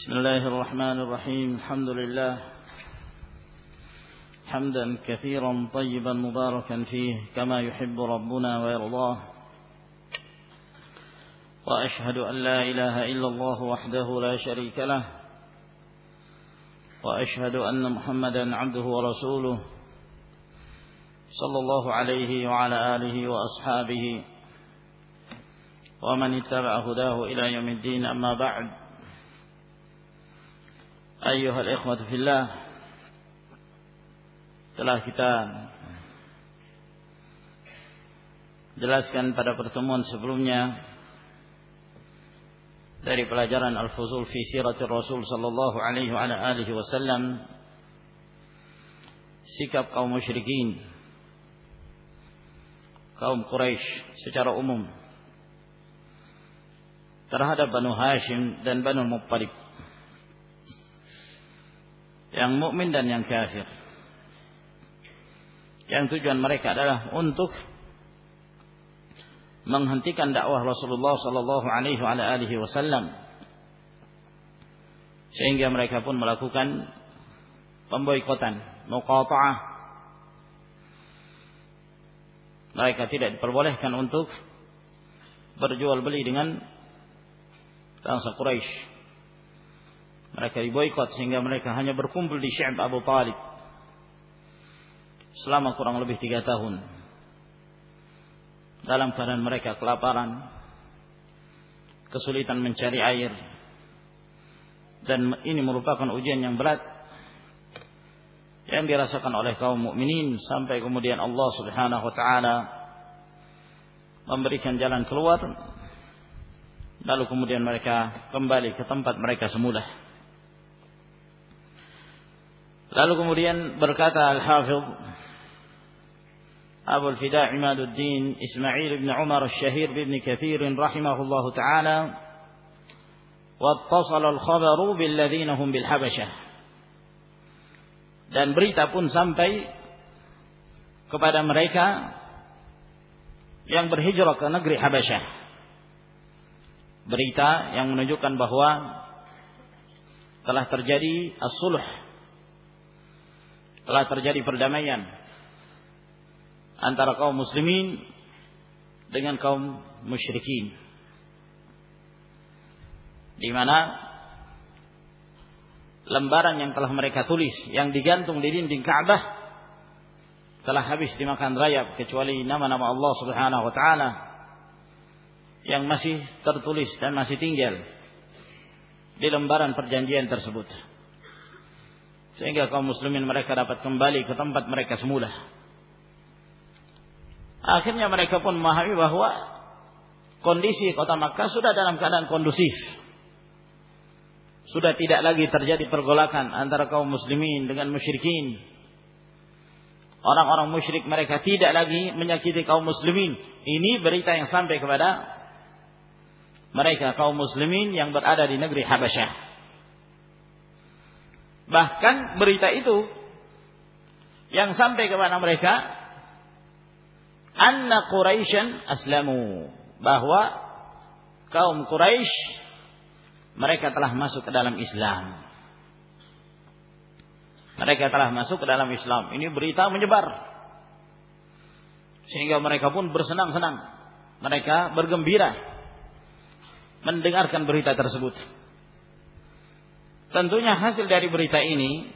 بسم الله الرحمن الرحيم. الحمد لله. حمدا كثيرا طيبا مباركا فيه كما يحب ربنا ويرضاه. وأشهد أن لا إله إلا الله وحده لا شريك له. وأشهد أن محمدا عبده ورسوله صلى الله عليه وعلى آله وأصحابه ومن اتبع هداه إلى يوم الدين. أما بعد Ayuhal ikhwatu fillah Telah kita Jelaskan pada pertemuan sebelumnya Dari pelajaran Al-Fuzul Fi Siratul Rasul Sallallahu alaihi wa Alaihi wasallam Sikap kaum musyrikin Kaum Quraisy secara umum Terhadap Banu Hashim dan Banu Muttalib yang mukmin dan yang kafir. Yang tujuan mereka adalah untuk menghentikan dakwah Rasulullah sallallahu alaihi wasallam sehingga mereka pun melakukan pemboikotan, muqata'ah. Mereka tidak diperbolehkan untuk berjual beli dengan bangsa Quraisy mereka diboikot sehingga mereka hanya berkumpul di Syekh Abu Talib selama kurang lebih tiga tahun. Dalam keadaan mereka kelaparan, kesulitan mencari air, dan ini merupakan ujian yang berat yang dirasakan oleh kaum mukminin sampai kemudian Allah Subhanahu wa taala memberikan jalan keluar lalu kemudian mereka kembali ke tempat mereka semula. Lalu kemudian berkata Al-Hafidh Abu Al-Fida' Imaduddin Ismail bin Umar Al-Shahir bin Kathir rahimahullah taala al-khabaru billadhina hum bil Habasyah dan berita pun sampai kepada mereka yang berhijrah ke negeri Habasyah berita yang menunjukkan bahwa telah terjadi as-sulh telah terjadi perdamaian antara kaum muslimin dengan kaum musyrikin. Di mana lembaran yang telah mereka tulis yang digantung di dinding Ka'bah telah habis dimakan rayap kecuali nama-nama Allah Subhanahu wa taala yang masih tertulis dan masih tinggal di lembaran perjanjian tersebut sehingga kaum muslimin mereka dapat kembali ke tempat mereka semula. Akhirnya mereka pun memahami bahwa kondisi kota Makkah sudah dalam keadaan kondusif. Sudah tidak lagi terjadi pergolakan antara kaum muslimin dengan musyrikin. Orang-orang musyrik mereka tidak lagi menyakiti kaum muslimin. Ini berita yang sampai kepada mereka kaum muslimin yang berada di negeri Habasyah. Bahkan berita itu yang sampai kepada mereka anna Quraisyan aslamu bahwa kaum Quraisy mereka telah masuk ke dalam Islam. Mereka telah masuk ke dalam Islam. Ini berita menyebar. Sehingga mereka pun bersenang-senang. Mereka bergembira mendengarkan berita tersebut. Tentunya hasil dari berita ini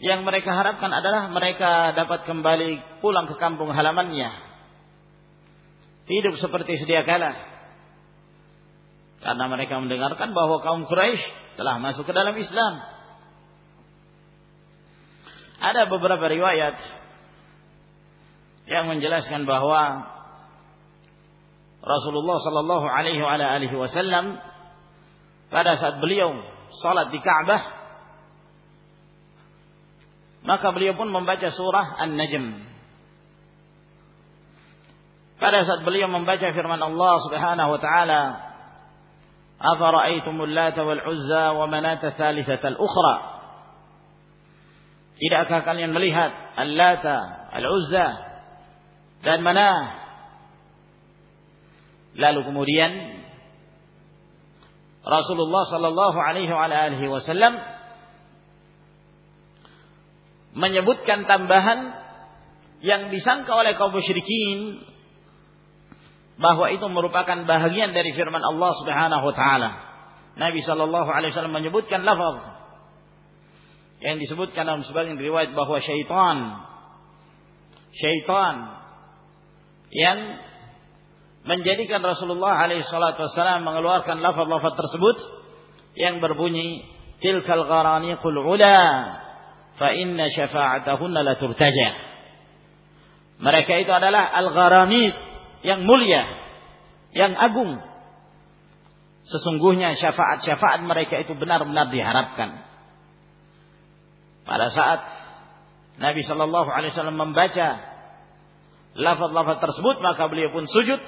yang mereka harapkan adalah mereka dapat kembali pulang ke kampung halamannya. Hidup seperti sedia kala. Karena mereka mendengarkan bahwa kaum Quraisy telah masuk ke dalam Islam. Ada beberapa riwayat yang menjelaskan bahwa Rasulullah sallallahu alaihi wasallam pada saat beliau salat di Ka'bah maka beliau pun membaca surah An-Najm pada saat beliau membaca firman Allah Subhanahu wa taala afara'aytumul lata wal uzza wa manata thalithata al-ukhra tidakkah kalian melihat al-lata al-uzza dan manah lalu kemudian Rasulullah sallallahu alaihi wasallam menyebutkan tambahan yang disangka oleh kaum musyrikin bahwa itu merupakan bahagian dari firman Allah Subhanahu wa taala. Nabi sallallahu alaihi wasallam menyebutkan lafaz yang disebutkan dalam sebagian riwayat bahwa syaitan syaitan yang menjadikan Rasulullah alaihi salatu wasallam mengeluarkan lafaz-lafaz tersebut yang berbunyi tilkal gharaniqul ula fa inna syafa'atahunna la turtaja. Mereka itu adalah al-gharaniq yang mulia yang agung. Sesungguhnya syafaat-syafaat mereka itu benar-benar diharapkan. Pada saat Nabi Shallallahu Alaihi Wasallam membaca lafaz-lafaz tersebut maka beliau pun sujud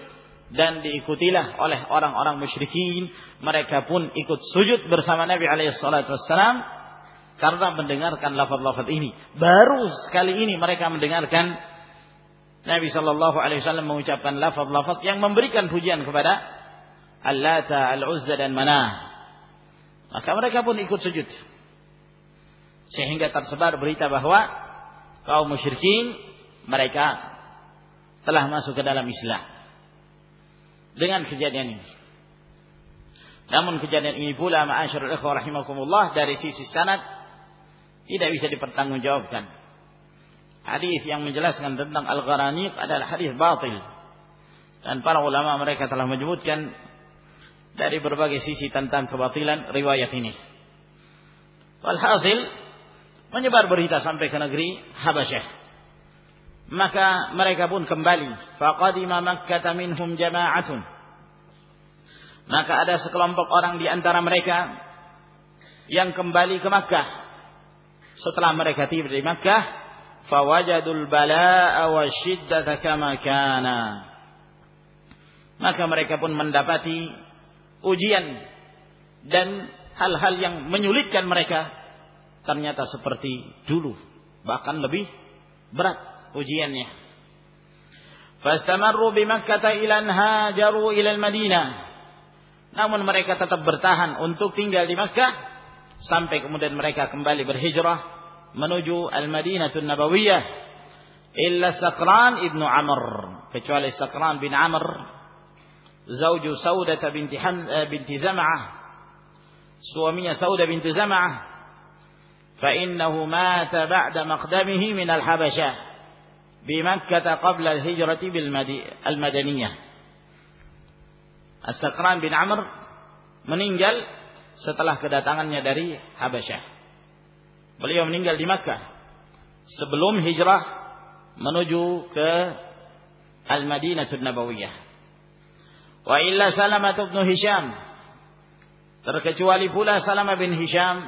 dan diikutilah oleh orang-orang musyrikin. Mereka pun ikut sujud bersama Nabi alaihi salatu wassalam karena mendengarkan lafaz-lafaz ini. Baru sekali ini mereka mendengarkan Nabi sallallahu alaihi wasallam mengucapkan lafaz-lafaz yang memberikan pujian kepada Al-Lata, Al-Uzza dan Manah. Maka mereka pun ikut sujud. Sehingga tersebar berita bahwa kaum musyrikin mereka telah masuk ke dalam Islam dengan kejadian ini. Namun kejadian ini pula ma'asyarul ikhwah rahimakumullah dari sisi sanad tidak bisa dipertanggungjawabkan. Hadis yang menjelaskan tentang al-gharaniq adalah hadis batil. Dan para ulama mereka telah menyebutkan dari berbagai sisi tentang kebatilan riwayat ini. Walhasil menyebar berita sampai ke negeri Habasyah maka mereka pun kembali. Faqadima makkah minhum jama'atun. Maka ada sekelompok orang di antara mereka yang kembali ke Makkah. Setelah mereka tiba di Makkah fawajadul bala'a wasyiddata kama kana. Maka mereka pun mendapati ujian dan hal-hal yang menyulitkan mereka ternyata seperti dulu bahkan lebih berat ujiannya. Fastamarru bi Makkah ila hajaru ila al-Madinah. Namun mereka tetap bertahan untuk tinggal di Makkah sampai kemudian mereka kembali berhijrah menuju Al-Madinatun Nabawiyah illa Sakran ibnu Amr kecuali Sakran bin Amr zauju Saudah binti Ham, binti Zam'ah suaminya Saudah binti Zam'ah fa innahu mata ba'da maqdamihi min al-Habasyah بمكة قبل الهجرة بالمدنية As-Sakran bin Amr meninggal setelah kedatangannya dari Habasyah. Beliau meninggal di Makkah sebelum hijrah menuju ke Al-Madinatul Nabawiyah. Wa illa Salamah bin Hisham terkecuali pula Salamah bin Hisham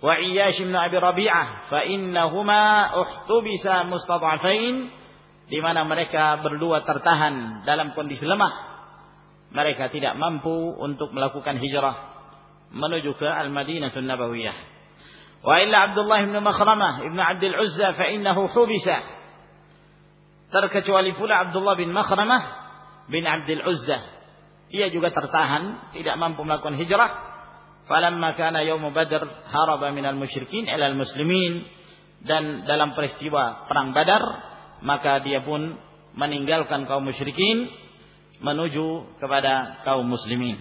wa Iyash bin Abi Rabi'ah fa innahuma uhtumisa mustad'afain di mana mereka berdua tertahan dalam kondisi lemah. Mereka tidak mampu untuk melakukan hijrah menuju ke Al-Madinatun Nabawiyah. Wa illa Abdullah bin Makhramah Abdul Uzza fa innahu hubisa. Terkecuali pula Abdullah bin Makhramah bin Abdul Uzza. Ia juga tertahan tidak mampu melakukan hijrah falamma kana yaum badr haraba minal musyrikin ilal muslimin. Dan dalam peristiwa perang Badar maka dia pun meninggalkan kaum musyrikin menuju kepada kaum muslimin